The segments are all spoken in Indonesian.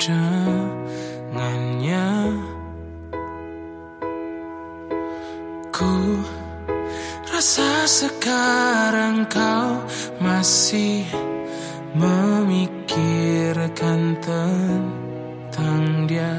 dengannya Ku rasa sekarang kau masih memikirkan tentang dia.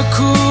aku